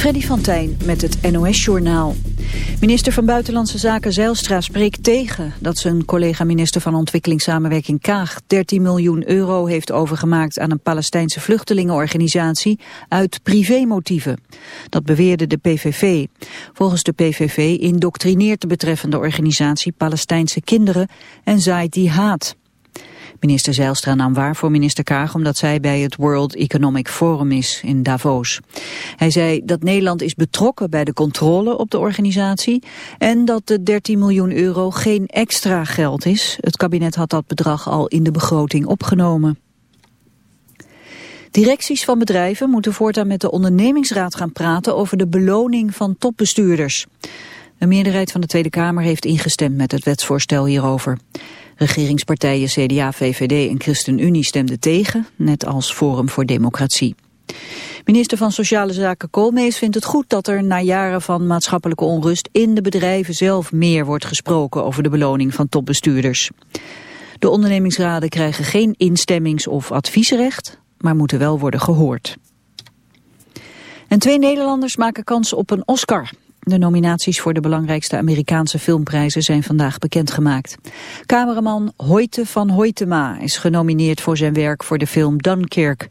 Freddy van Tijn met het NOS-journaal. Minister van Buitenlandse Zaken Zeilstra spreekt tegen dat zijn collega-minister van Ontwikkelingssamenwerking Kaag 13 miljoen euro heeft overgemaakt aan een Palestijnse vluchtelingenorganisatie uit privémotieven. Dat beweerde de PVV. Volgens de PVV indoctrineert de betreffende organisatie Palestijnse kinderen en zaait die haat. Minister Zijlstra nam waar voor minister Kaag omdat zij bij het World Economic Forum is in Davos. Hij zei dat Nederland is betrokken bij de controle op de organisatie en dat de 13 miljoen euro geen extra geld is. Het kabinet had dat bedrag al in de begroting opgenomen. Directies van bedrijven moeten voortaan met de ondernemingsraad gaan praten over de beloning van topbestuurders. Een meerderheid van de Tweede Kamer heeft ingestemd met het wetsvoorstel hierover. Regeringspartijen CDA, VVD en ChristenUnie stemden tegen, net als Forum voor Democratie. Minister van Sociale Zaken Koolmees vindt het goed dat er na jaren van maatschappelijke onrust in de bedrijven zelf meer wordt gesproken over de beloning van topbestuurders. De ondernemingsraden krijgen geen instemmings- of adviesrecht, maar moeten wel worden gehoord. En twee Nederlanders maken kans op een Oscar. De nominaties voor de belangrijkste Amerikaanse filmprijzen zijn vandaag bekendgemaakt. Cameraman Hoyte van Hoytema is genomineerd voor zijn werk voor de film Dunkirk.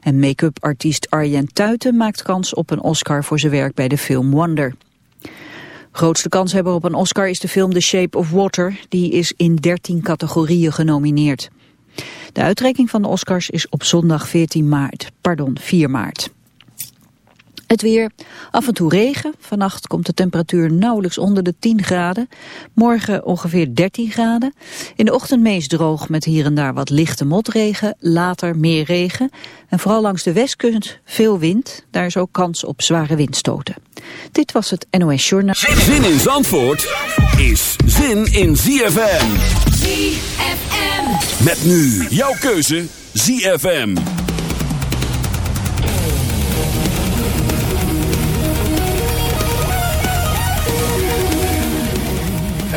En make-up artiest Arjen Tuiten maakt kans op een Oscar voor zijn werk bij de film Wonder. Grootste kanshebber op een Oscar is de film The Shape of Water. Die is in 13 categorieën genomineerd. De uitreiking van de Oscars is op zondag 14 maart, pardon, 4 maart. Het weer, af en toe regen. Vannacht komt de temperatuur nauwelijks onder de 10 graden. Morgen ongeveer 13 graden. In de ochtend meest droog met hier en daar wat lichte motregen. Later meer regen. En vooral langs de westkust veel wind. Daar is ook kans op zware windstoten. Dit was het NOS Journaal. Zin in Zandvoort is zin in ZFM. ZFM. Met nu jouw keuze ZFM.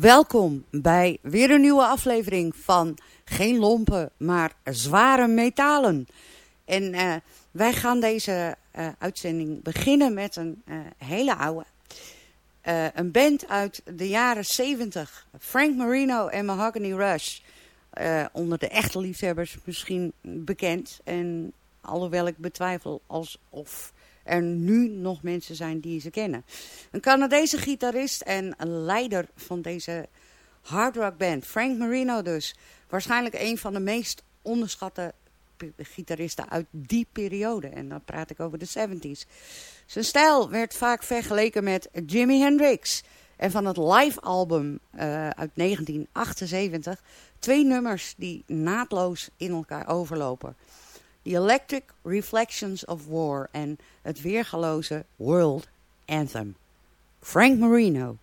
Welkom bij weer een nieuwe aflevering van Geen Lompen, maar Zware Metalen. En eh, wij gaan deze eh, uitzending beginnen met een eh, hele oude. Een band uit de jaren 70. Frank Marino en Mahogany Rush. Onder de echte liefhebbers misschien bekend. En alhoewel ik betwijfel alsof er nu nog mensen zijn die ze kennen. Een Canadese gitarist en leider van deze hardrockband, Frank Marino dus. Waarschijnlijk een van de meest onderschatte gitaristen uit die periode. En dan praat ik over de 70s. Zijn stijl werd vaak vergeleken met Jimi Hendrix. En van het live album uh, uit 1978 twee nummers die naadloos in elkaar overlopen. The Electric Reflections of War en het weergaloze World Anthem. Frank Marino.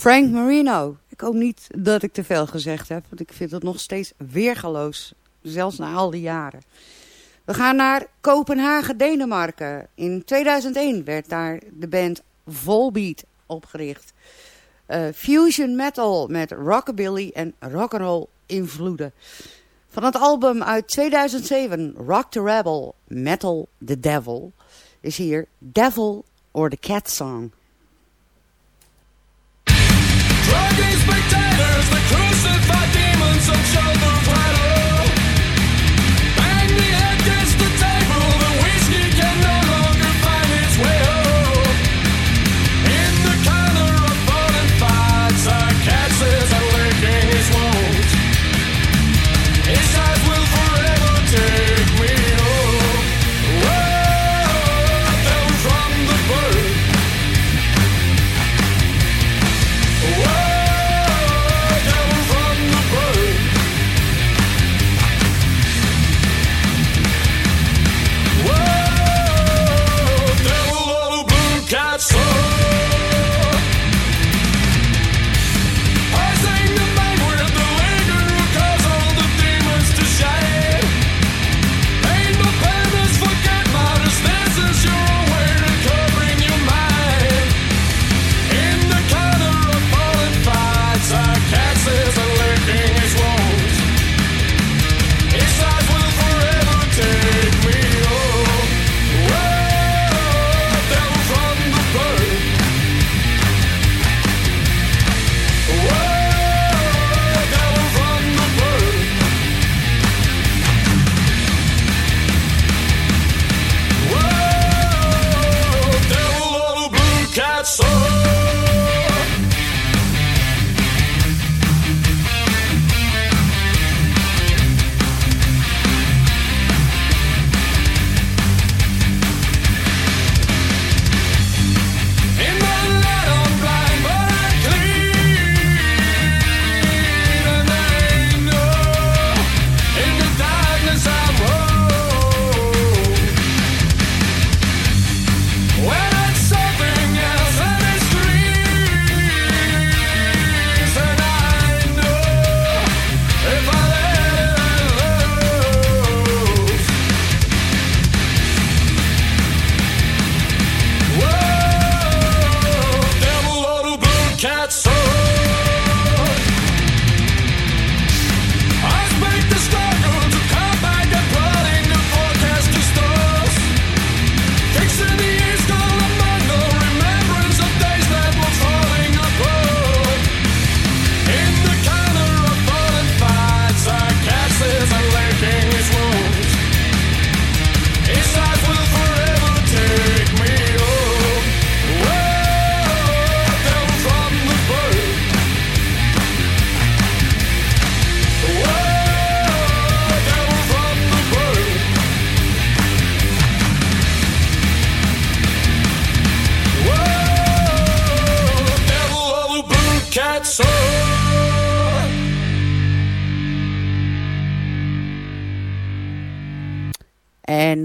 Frank Marino. Ik hoop niet dat ik te veel gezegd heb, want ik vind het nog steeds weergaloos. Zelfs na al die jaren. We gaan naar Kopenhagen, Denemarken. In 2001 werd daar de band Volbeat opgericht. Uh, fusion metal met rockabilly en rock'n'roll invloeden. Van het album uit 2007, Rock the Rebel, Metal the Devil, is hier Devil or the Cat Song. The crucified demons of shoulder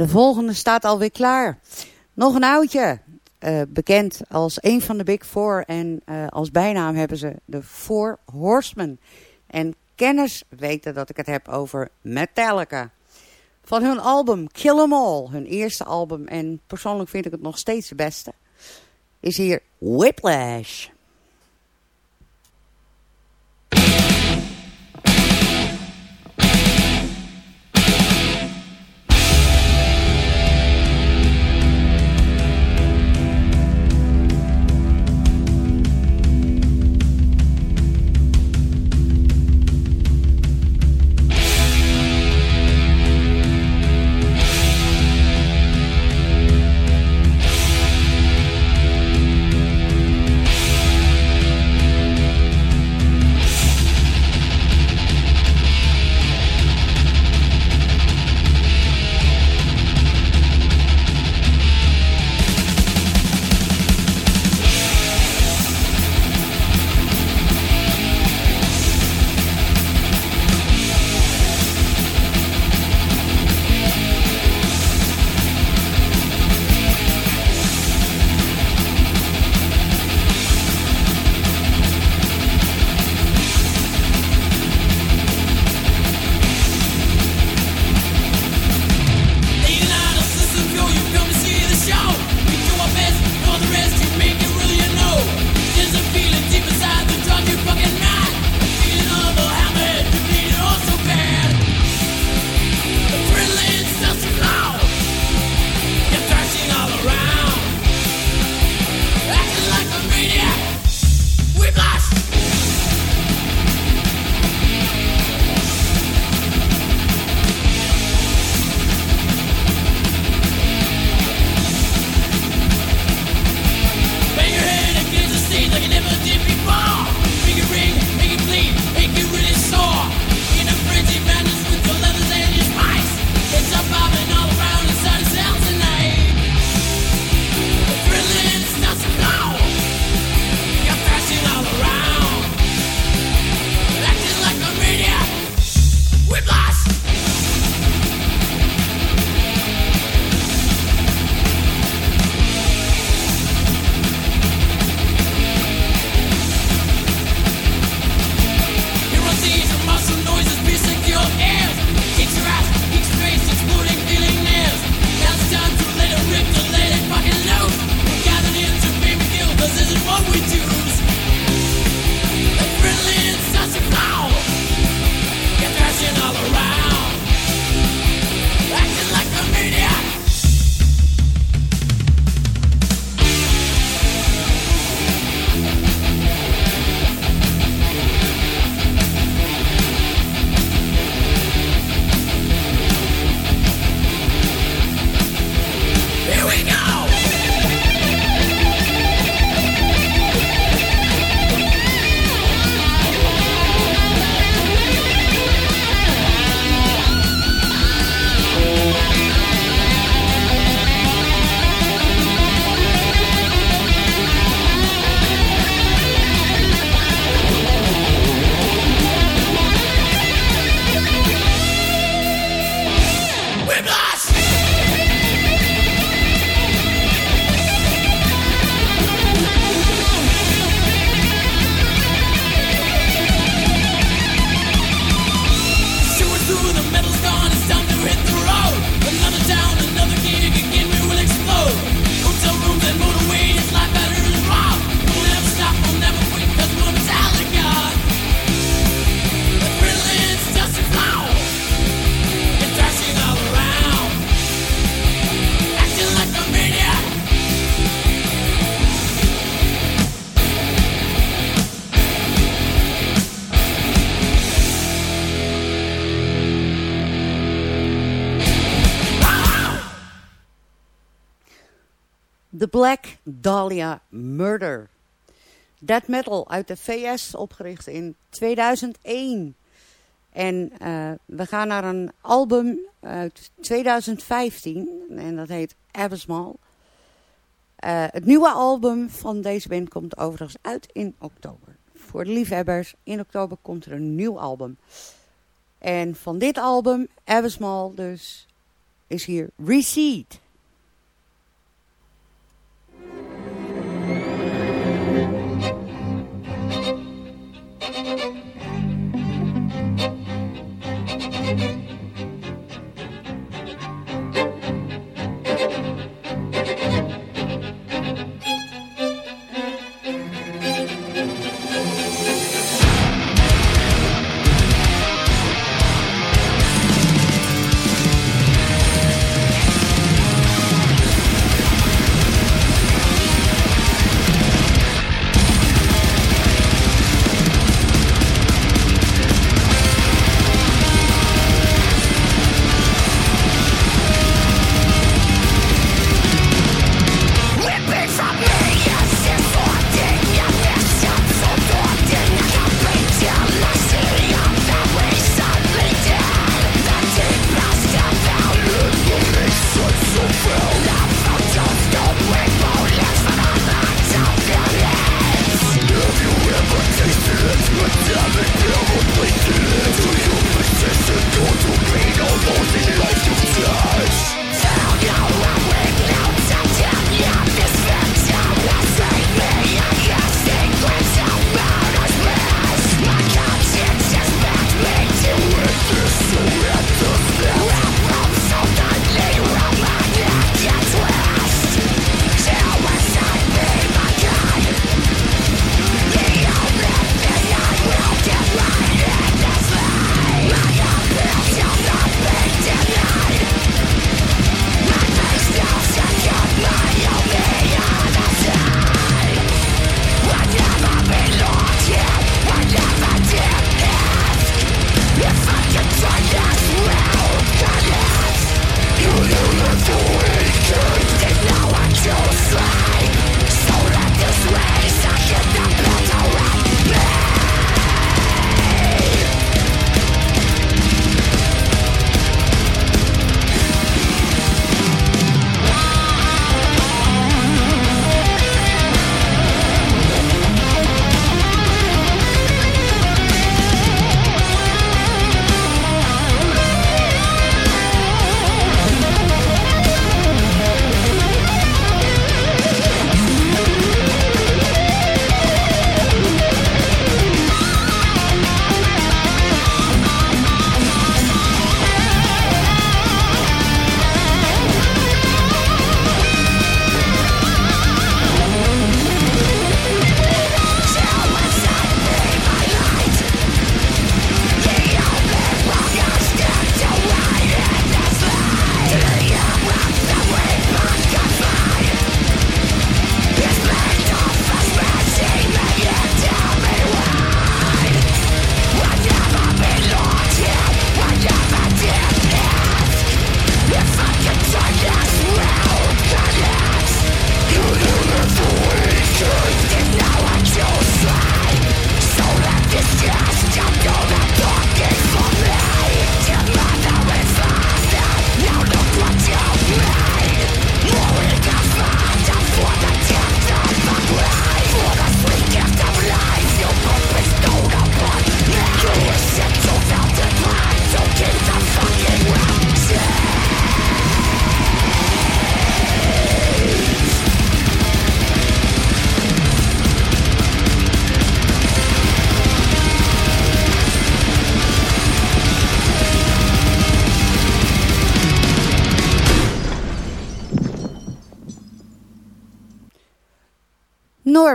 de volgende staat alweer klaar. Nog een oudje. Uh, bekend als een van de Big Four. En uh, als bijnaam hebben ze de Four Horsemen. En kenners weten dat ik het heb over Metallica. Van hun album Kill 'Em All, hun eerste album. En persoonlijk vind ik het nog steeds de beste. Is hier Whiplash. Death Metal uit de VS, opgericht in 2001. En uh, we gaan naar een album uit 2015 en dat heet Abysmal. Uh, het nieuwe album van deze band komt overigens uit in oktober. Voor de liefhebbers, in oktober komt er een nieuw album. En van dit album, Abysmal dus, is hier Recede.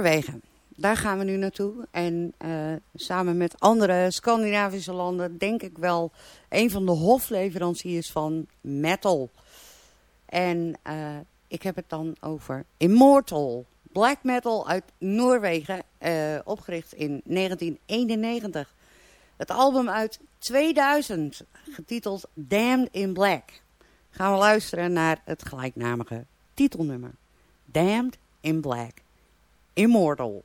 Noorwegen. Daar gaan we nu naartoe. En uh, samen met andere Scandinavische landen denk ik wel een van de hofleveranciers van metal. En uh, ik heb het dan over Immortal. Black metal uit Noorwegen, uh, opgericht in 1991. Het album uit 2000, getiteld Damned in Black. Gaan we luisteren naar het gelijknamige titelnummer. Damned in Black. Immortal.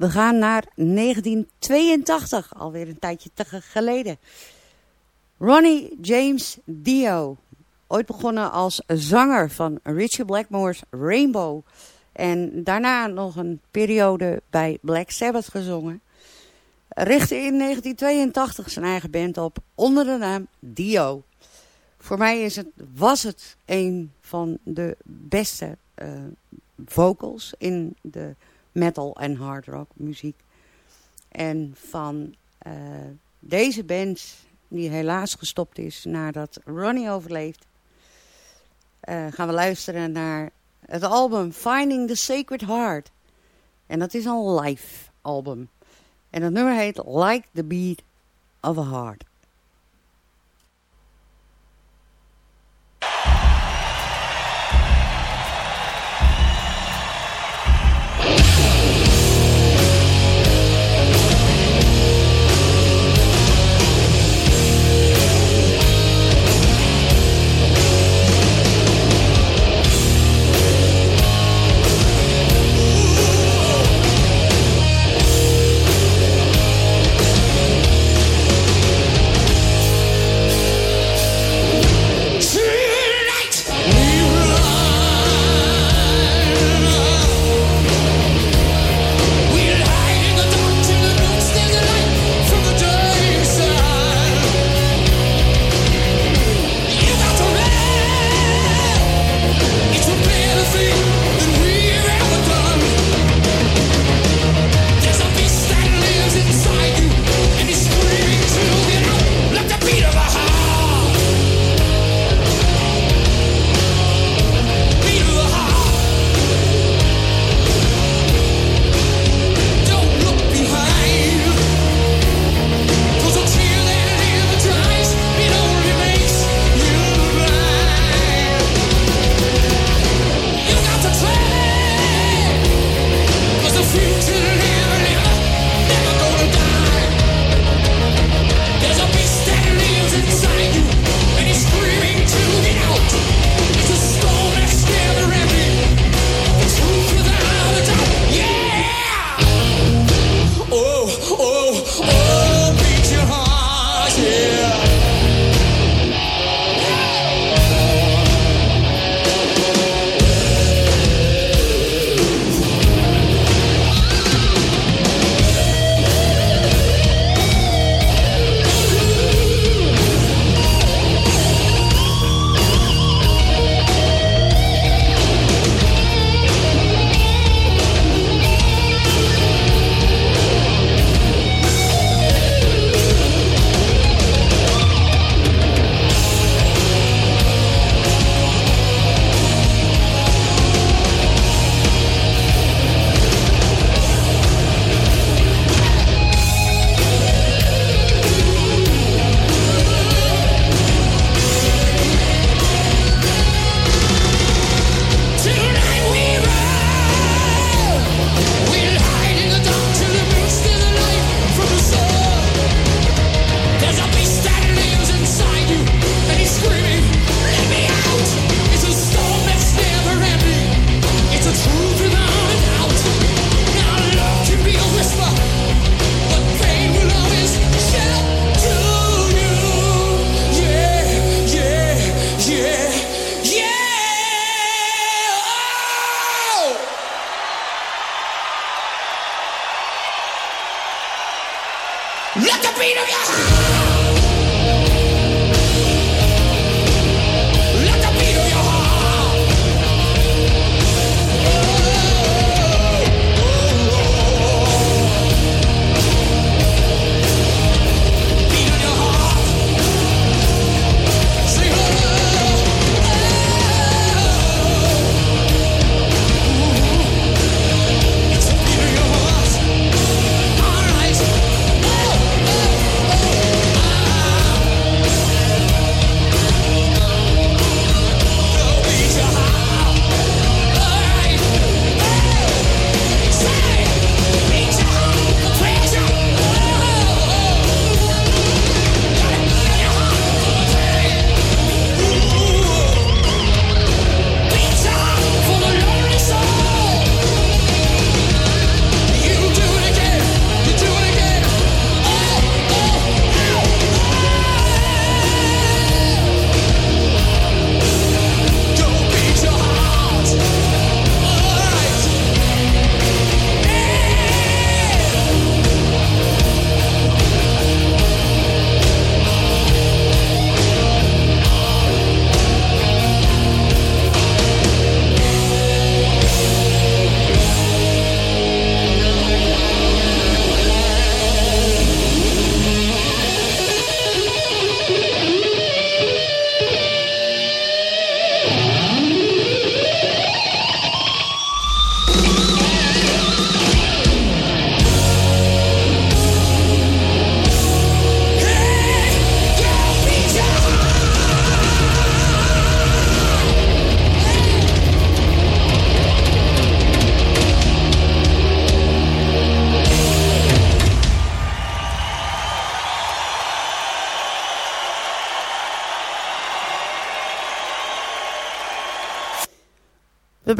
We gaan naar 1982, alweer een tijdje geleden. Ronnie James Dio, ooit begonnen als zanger van Richard Blackmore's Rainbow. En daarna nog een periode bij Black Sabbath gezongen. Richtte in 1982 zijn eigen band op onder de naam Dio. Voor mij is het, was het een van de beste uh, vocals in de metal en hard rock muziek. En van uh, deze band, die helaas gestopt is nadat Ronnie overleeft, uh, gaan we luisteren naar het album Finding the Sacred Heart. En dat is een live album. En het nummer heet Like the Beat of a Heart.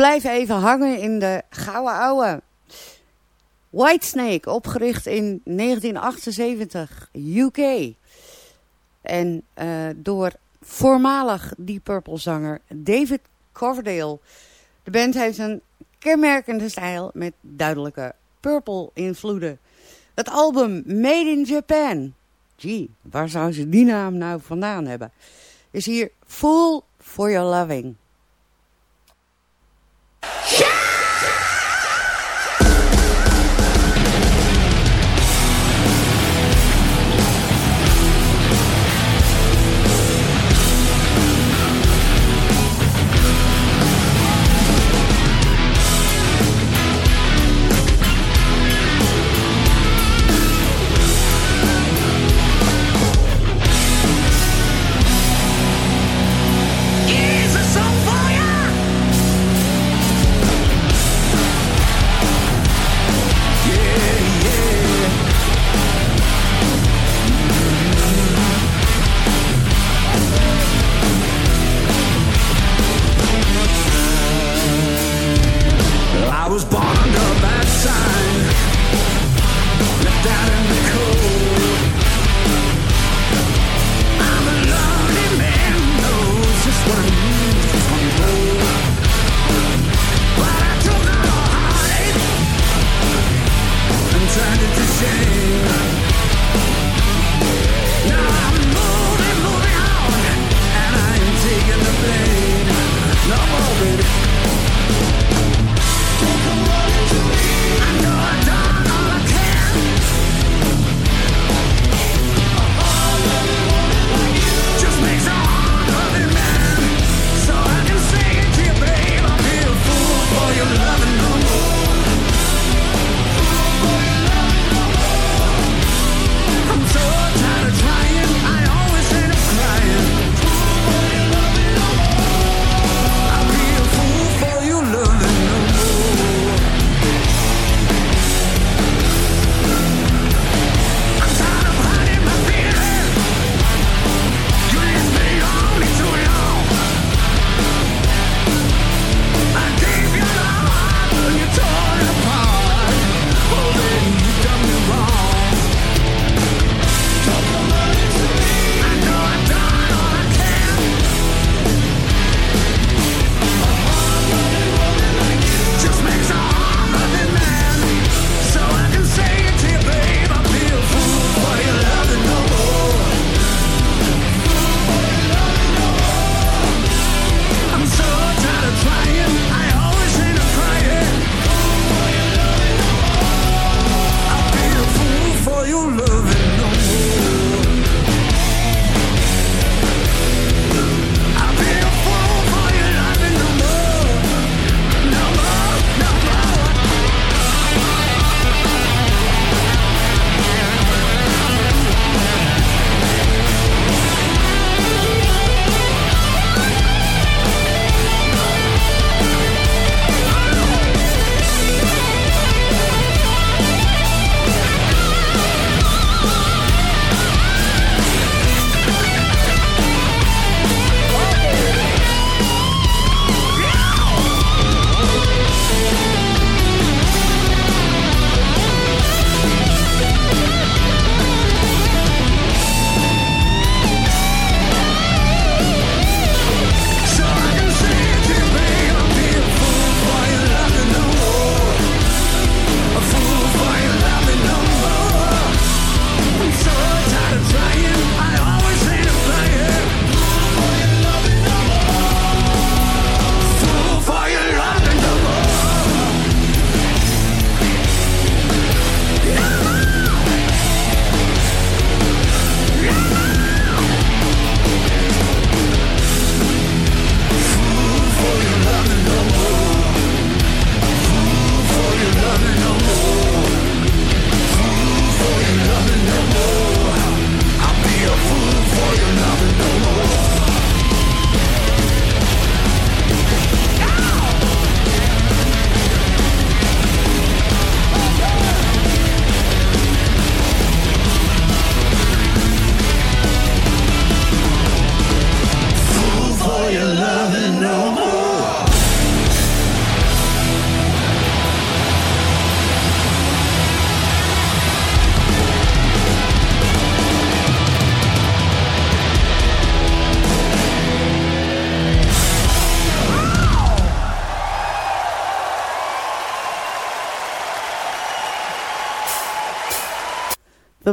Blijven even hangen in de gouden ouwe. Whitesnake, opgericht in 1978, UK. En uh, door voormalig Deep Purple zanger David Coverdale. De band heeft een kenmerkende stijl met duidelijke Purple invloeden. Het album Made in Japan. Gee, waar zou ze die naam nou vandaan hebben? Is hier Full for Your Loving. Is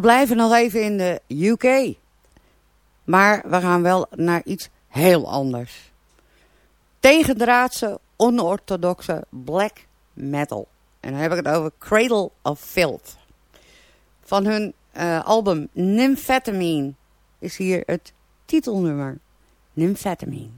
blijven nog even in de UK. Maar we gaan wel naar iets heel anders. Tegendraadse, onorthodoxe black metal. En dan heb ik het over Cradle of Filth. Van hun uh, album Nymphetamine is hier het titelnummer. Nymphetamine.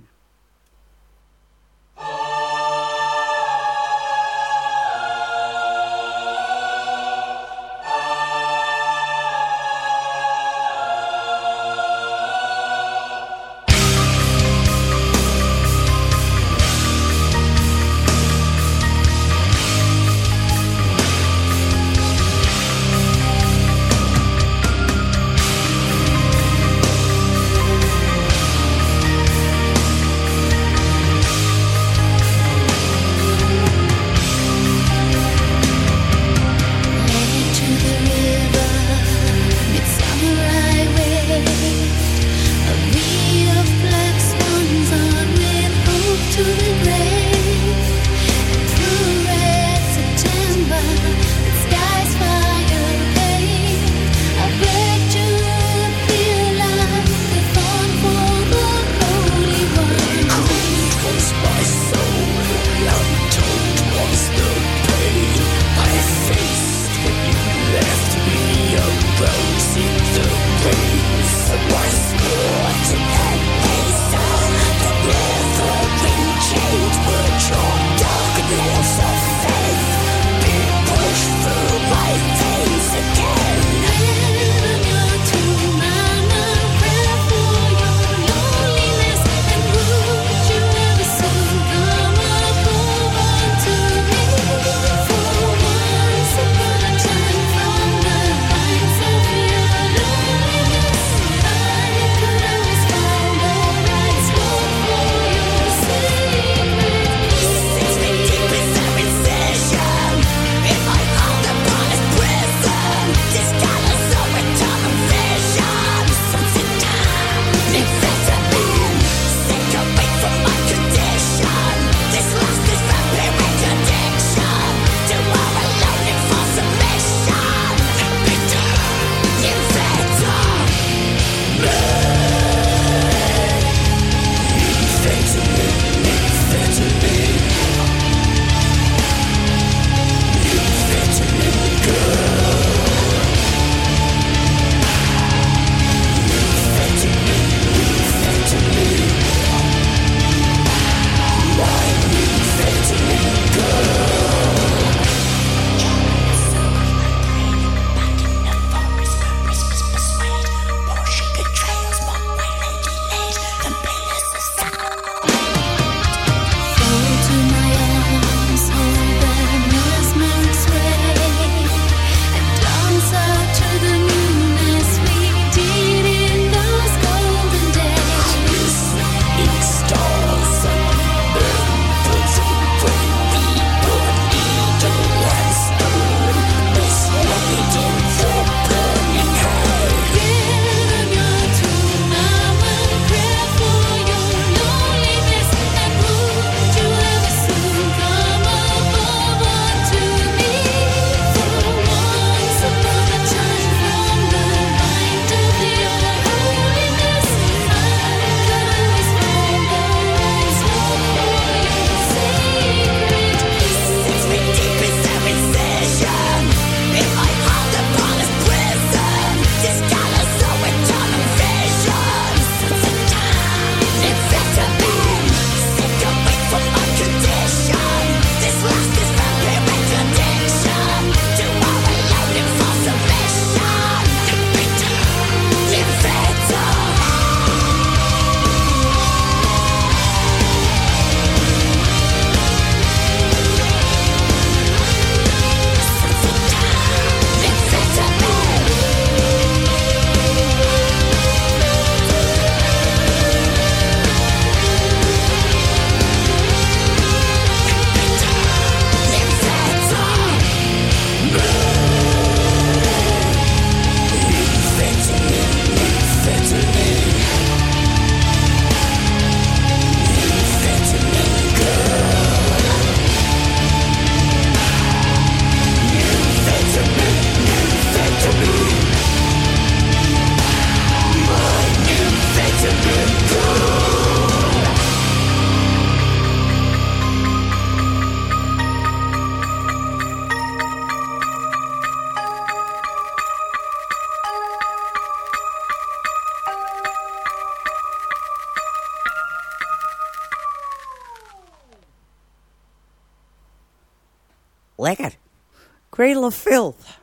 Cradle of Filth.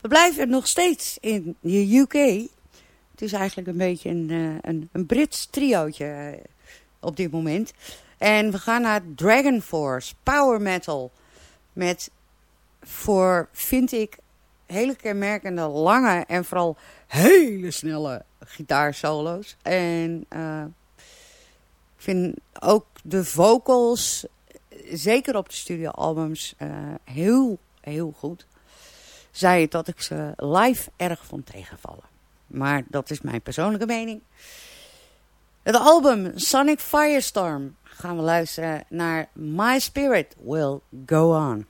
We blijven nog steeds in de UK. Het is eigenlijk een beetje een, eh, een, een Brits triootje eh, op dit moment. En we gaan naar Dragon Force, power metal. Met voor, vind ik, hele kenmerkende lange en vooral hele snelle gitaarsolo's. En eh, ik vind ook de vocals, zeker op de studioalbums, eh heel, heel goed. Zei het dat ik ze live erg vond tegenvallen. Maar dat is mijn persoonlijke mening. Het album Sonic Firestorm gaan we luisteren naar My Spirit Will Go On.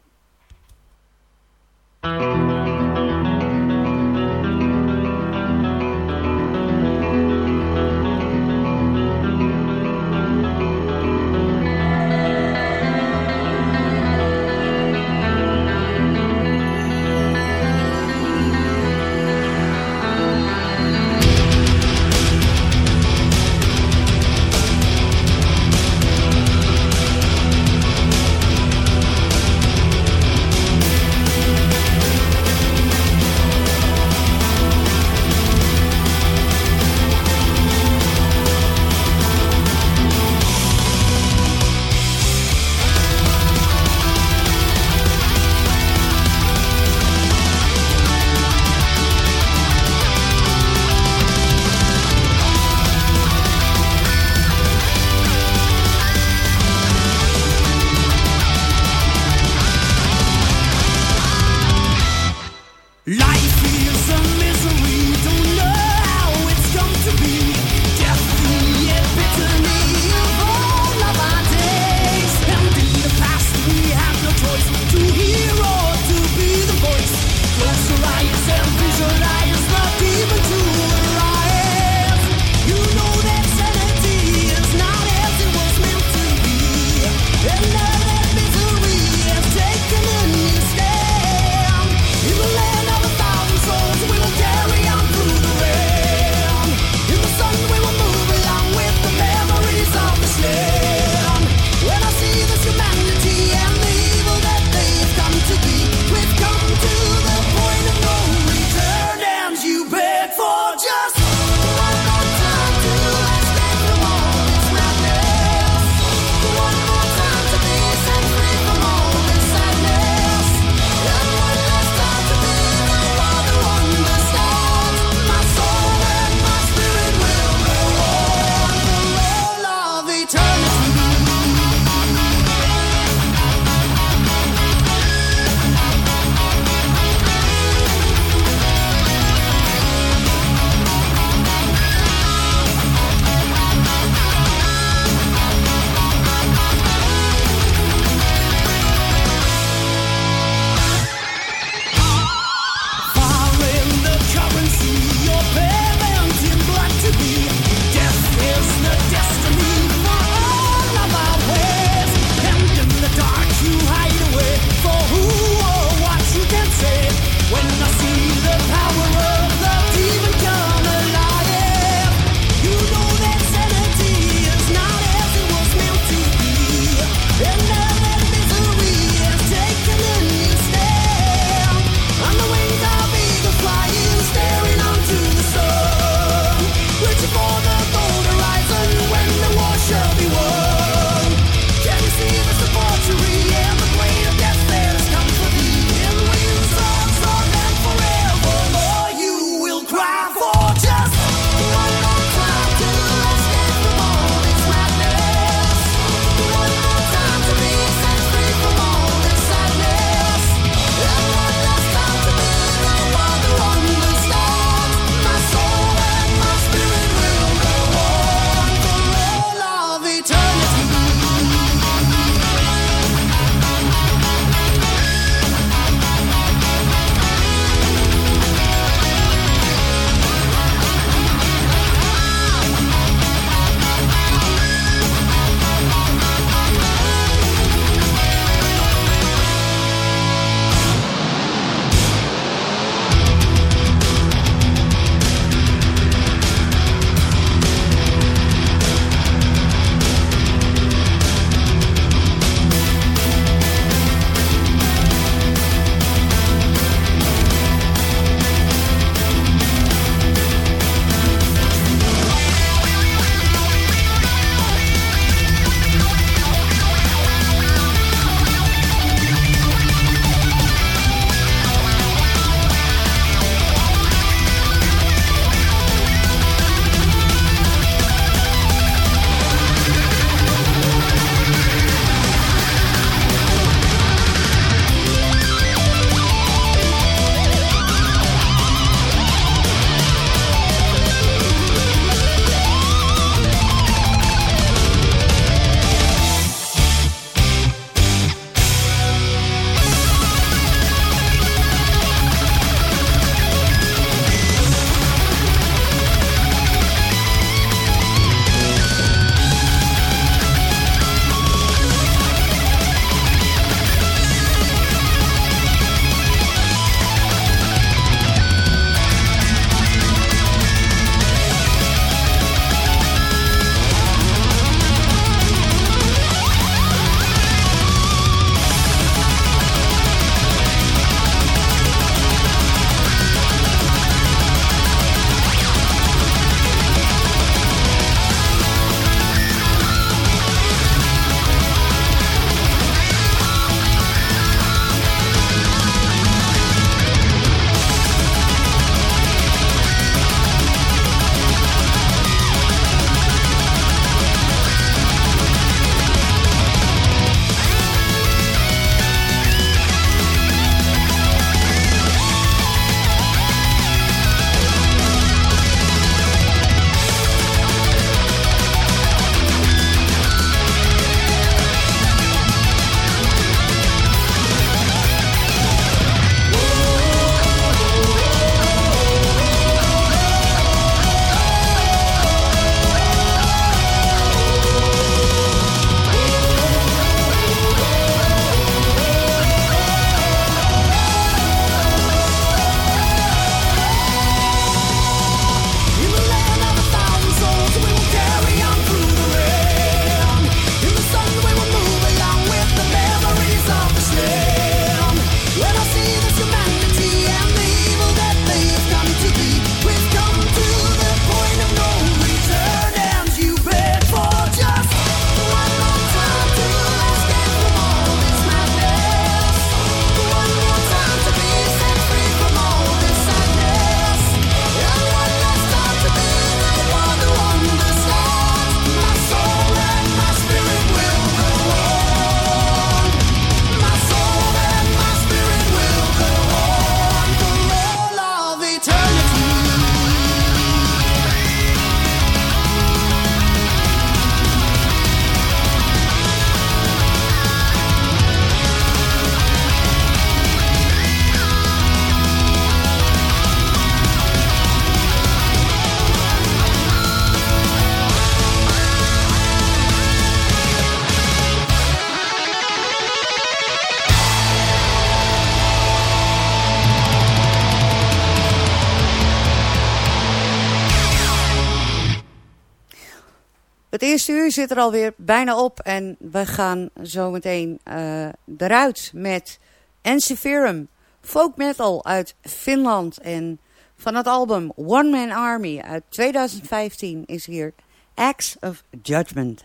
Eerste uur zit er alweer bijna op en we gaan zometeen uh, eruit met Ensiferum, folk metal uit Finland. En van het album One Man Army uit 2015 is hier Acts of Judgment.